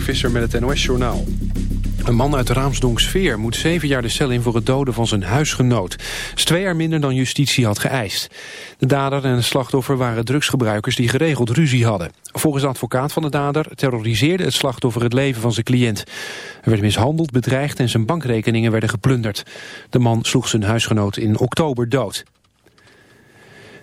Visser met het NOS-journaal. Een man uit Raamsdonksveer moet zeven jaar de cel in voor het doden van zijn huisgenoot. Dat is twee jaar minder dan justitie had geëist. De dader en het slachtoffer waren drugsgebruikers die geregeld ruzie hadden. Volgens de advocaat van de dader terroriseerde het slachtoffer het leven van zijn cliënt. Hij werd mishandeld, bedreigd en zijn bankrekeningen werden geplunderd. De man sloeg zijn huisgenoot in oktober dood.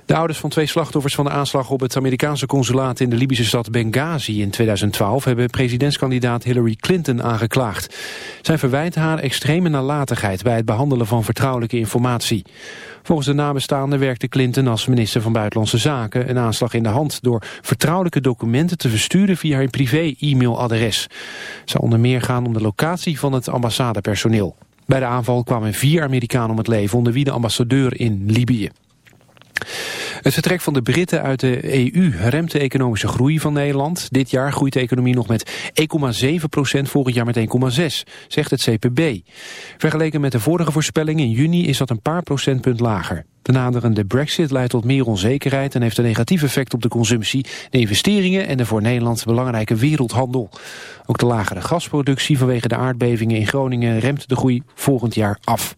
De ouders van twee slachtoffers van de aanslag op het Amerikaanse consulaat in de Libische stad Benghazi in 2012 hebben presidentskandidaat Hillary Clinton aangeklaagd. Zij verwijt haar extreme nalatigheid bij het behandelen van vertrouwelijke informatie. Volgens de nabestaanden werkte Clinton als minister van Buitenlandse Zaken een aanslag in de hand door vertrouwelijke documenten te versturen via haar privé-e-mailadres. Het zou onder meer gaan om de locatie van het ambassadepersoneel. Bij de aanval kwamen vier Amerikanen om het leven, onder wie de ambassadeur in Libië. Het vertrek van de Britten uit de EU remt de economische groei van Nederland. Dit jaar groeit de economie nog met 1,7 procent, volgend jaar met 1,6, zegt het CPB. Vergeleken met de vorige voorspelling in juni is dat een paar procentpunt lager. De naderende brexit leidt tot meer onzekerheid en heeft een negatief effect op de consumptie, de investeringen en de voor Nederland belangrijke wereldhandel. Ook de lagere gasproductie vanwege de aardbevingen in Groningen remt de groei volgend jaar af.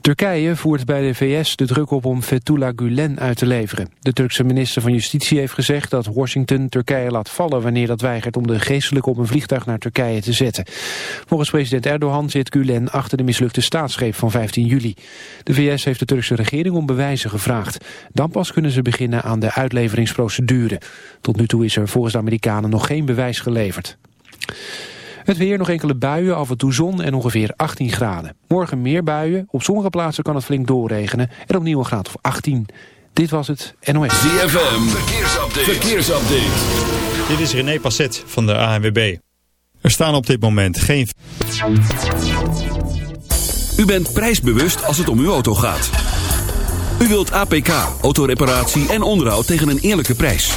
Turkije voert bij de VS de druk op om Fethullah Gulen uit te leveren. De Turkse minister van Justitie heeft gezegd dat Washington Turkije laat vallen wanneer dat weigert om de geestelijke op een vliegtuig naar Turkije te zetten. Volgens president Erdogan zit Gulen achter de mislukte staatsgreep van 15 juli. De VS heeft de Turkse regering om bewijzen gevraagd. Dan pas kunnen ze beginnen aan de uitleveringsprocedure. Tot nu toe is er volgens de Amerikanen nog geen bewijs geleverd. Het weer, nog enkele buien, af en toe zon en ongeveer 18 graden. Morgen meer buien, op sommige plaatsen kan het flink doorregenen en opnieuw een graad of 18. Dit was het NOS. ZFM, verkeersupdate. verkeersupdate. Dit is René Passet van de ANWB. Er staan op dit moment geen... U bent prijsbewust als het om uw auto gaat. U wilt APK, autoreparatie en onderhoud tegen een eerlijke prijs.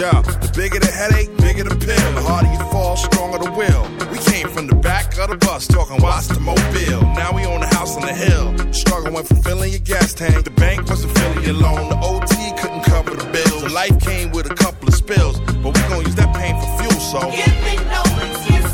Yeah, the bigger the headache, bigger the pill. The harder you fall, stronger the will. We came from the back of the bus, talking watch the mobile. Now we own a house on the hill. Struggle went from filling your gas tank. The bank wasn't filling your loan. The OT couldn't cover the bill. Life came with a couple of spills, but we gon' use that pain for fuel, so. Give me no excuses.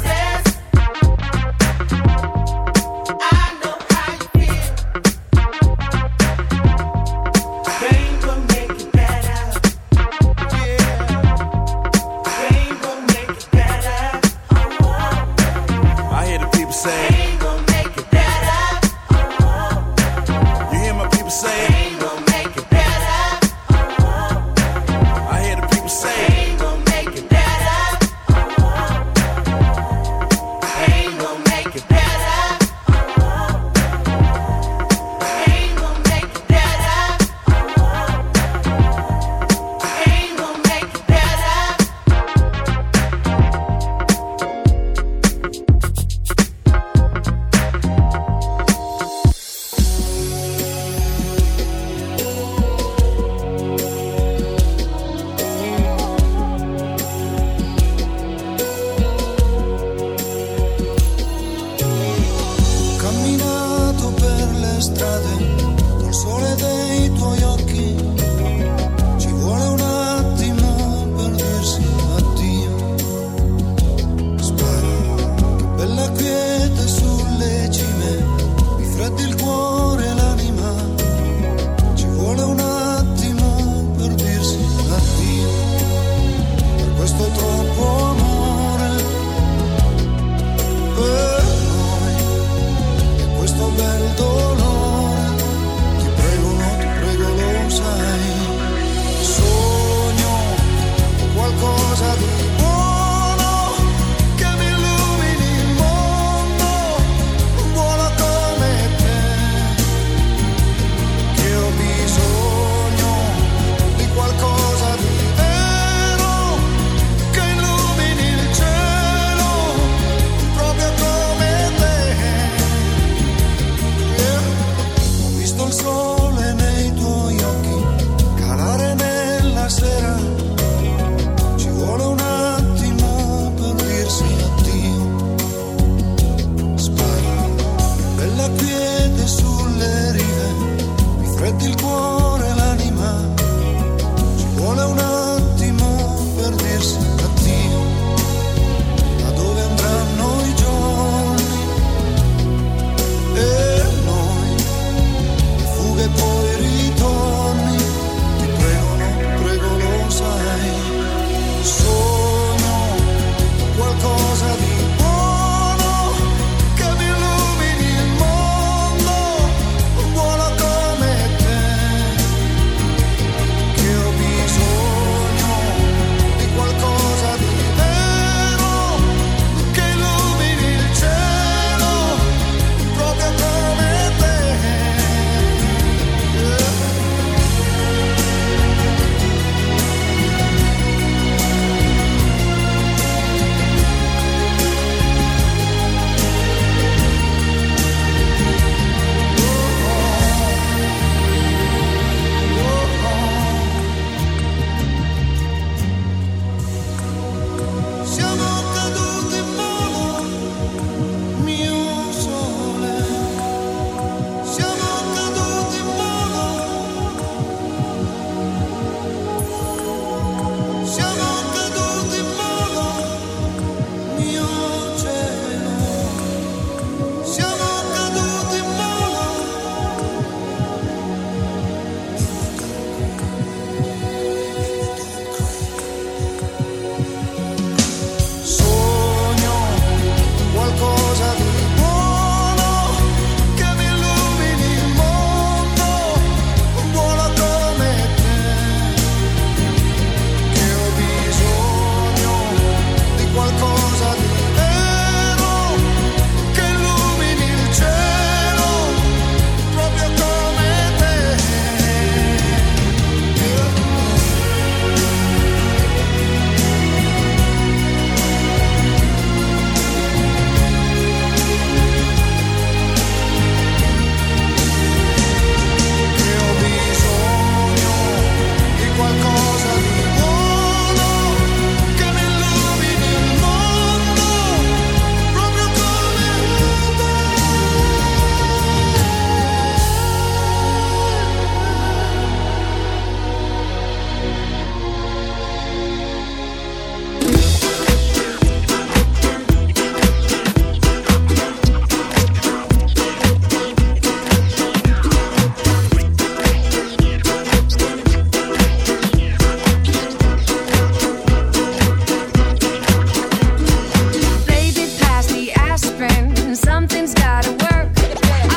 something's gotta work.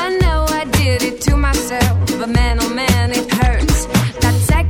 I know I did it to myself, but man, oh man, it hurts. That second.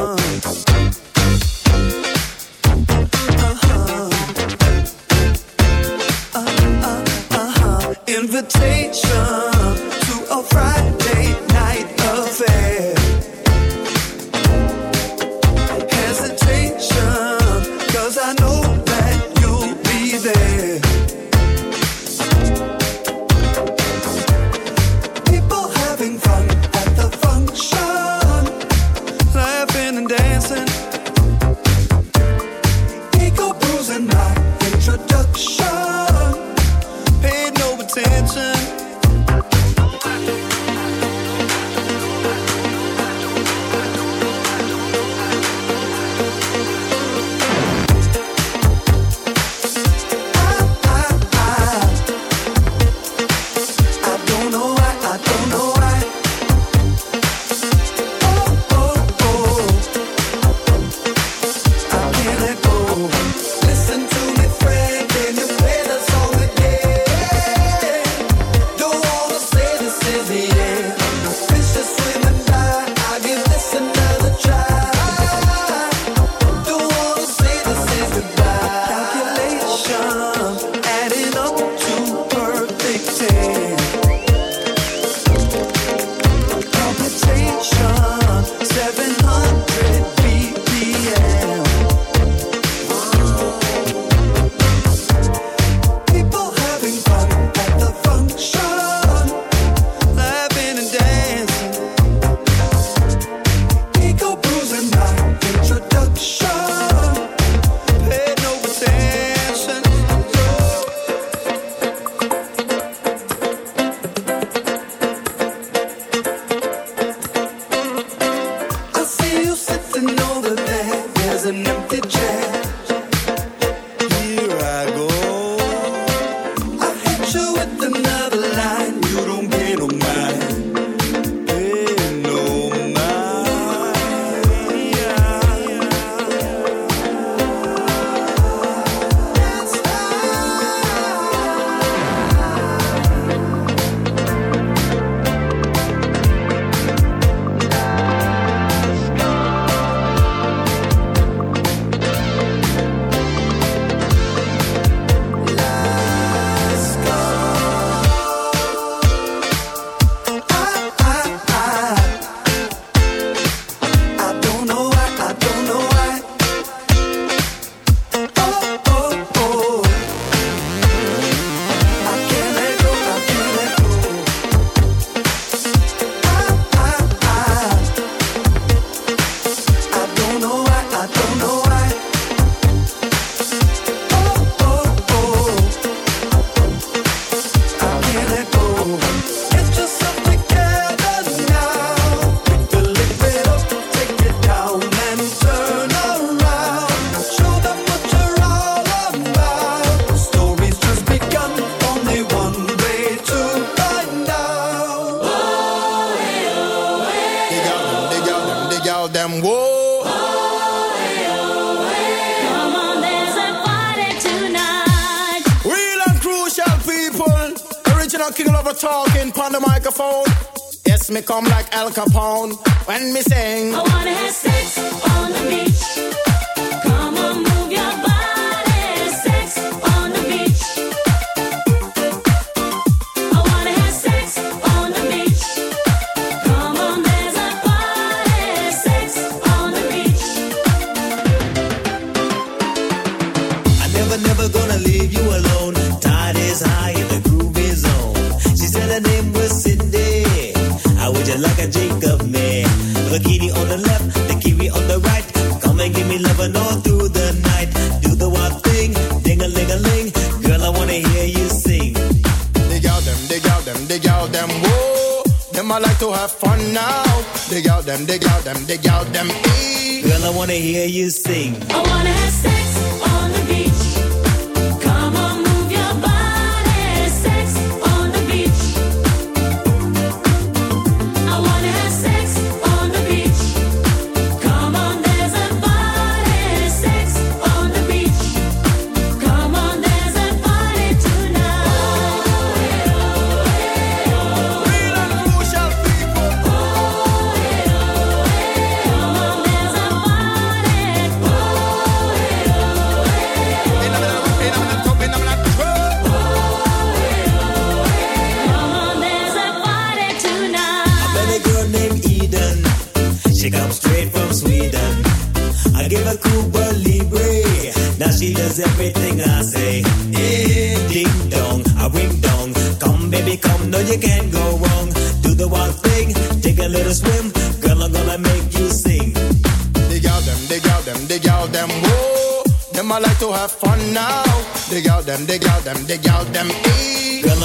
once.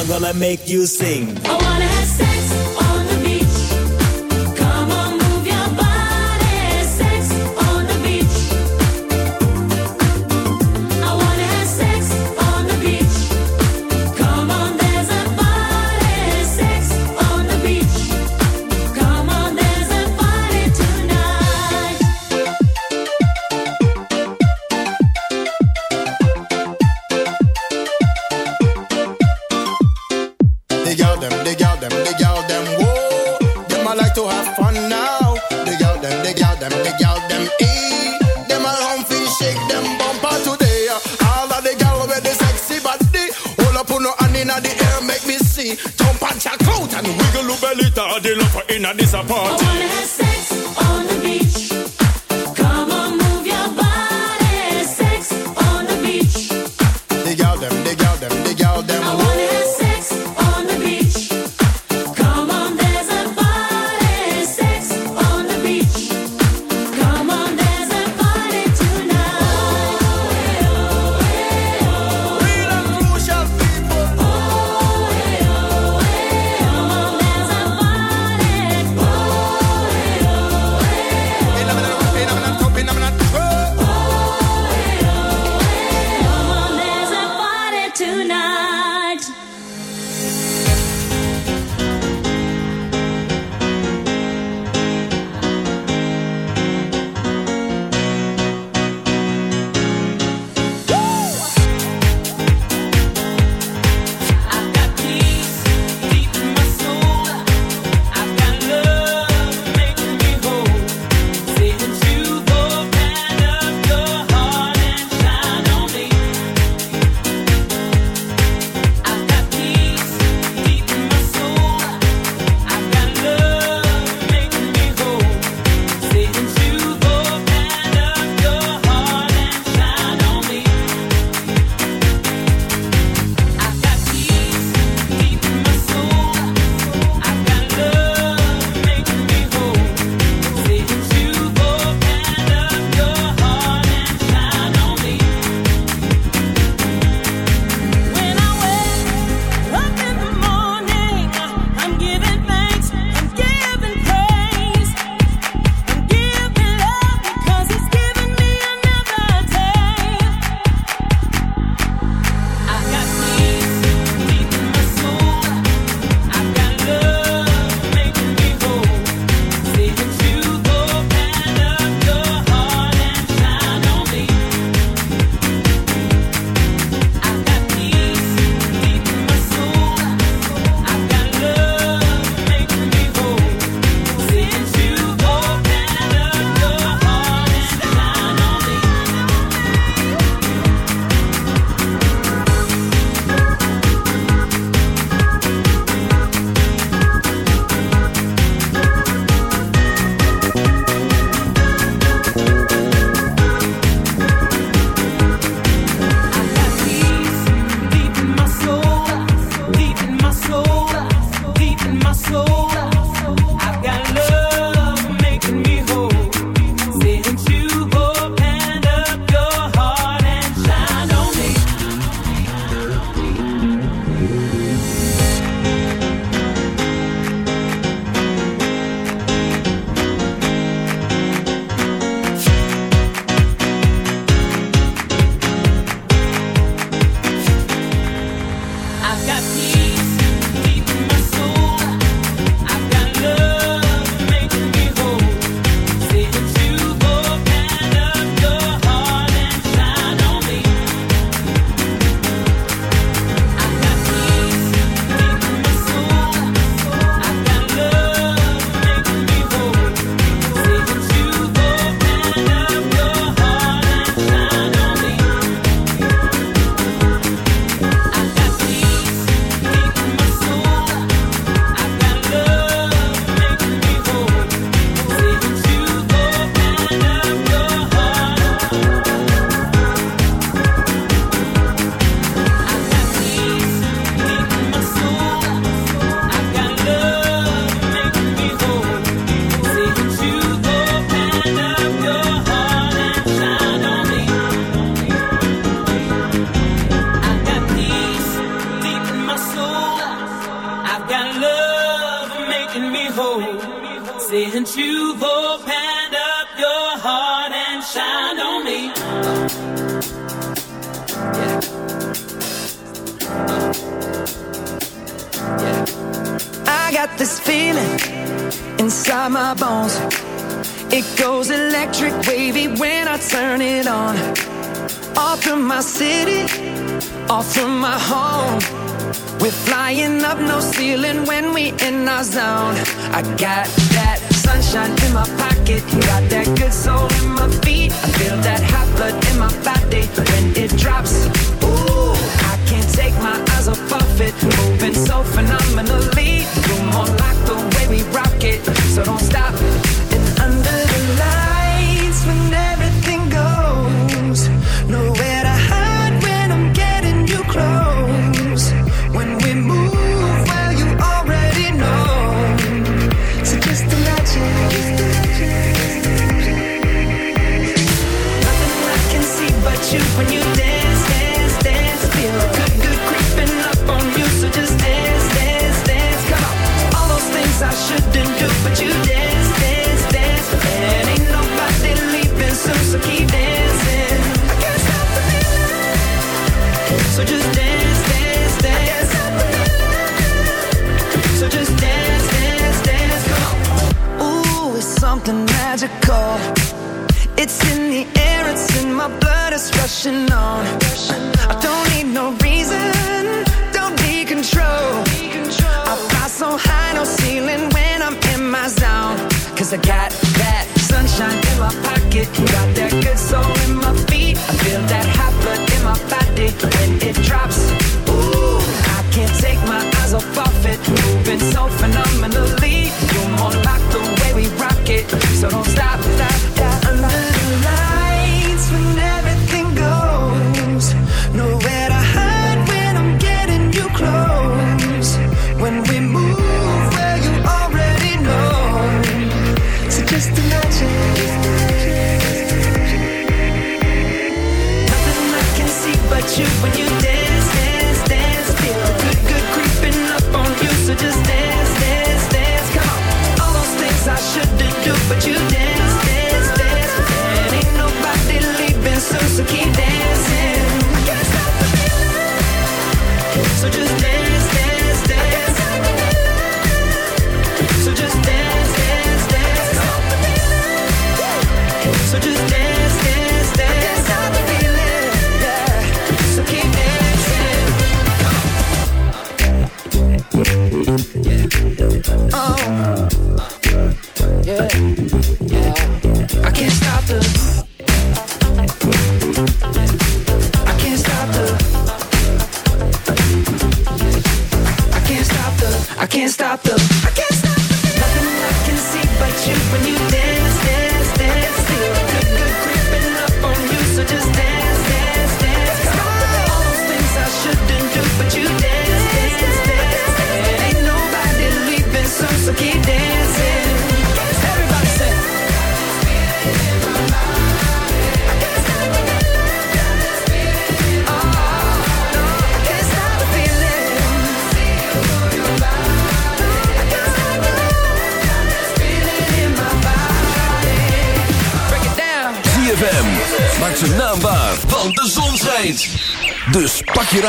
I'm gonna make you sing. I wanna have sex. inna this apart.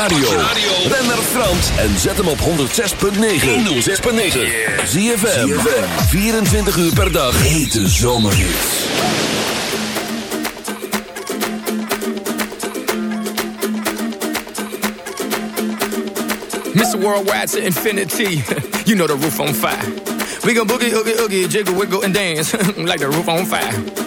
radio. Ben naar Frans en zet hem op 106.9. 106.9. Zie 24 uur per dag. Hete zomerhuis. Mr. Worldwide to infinity. you know the roof on fire. We gon' boogie, oogie, oogie, jiggle, wiggle, and dance. like the roof on fire.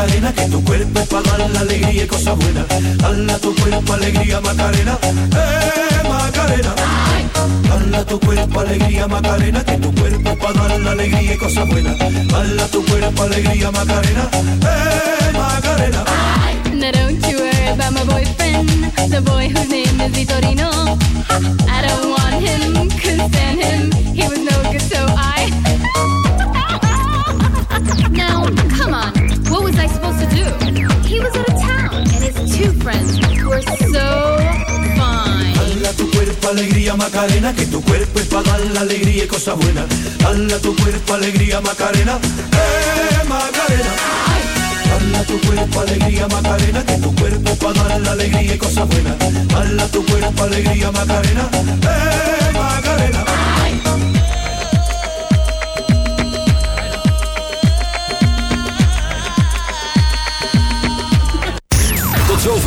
Macarena, que tu cuerpo dar la alegría y cosas buenas. Tu cuerpo, alegría, Macarena, eh, Macarena. Tu cuerpo, alegría, Macarena, que tu cuerpo dar la alegría y cosas buenas. Tu cuerpo, alegría, Macarena, eh, Macarena. Now don't you worry about my boyfriend, the boy whose name is Vitorino. I don't want him, couldn't stand him. He was no good, so I. friends were so fine. Hala tu cuerpo, alegría, Macarena, que tu cuerpo es para dar la alegría y cosas buenas. Hala tu cuerpo, alegría, Macarena, eh, Macarena. Hala tu cuerpo, alegría, Macarena, que tu cuerpo para dar la alegría y cosas buenas. Hala tu cuerpo, alegría, Macarena, eh, Macarena.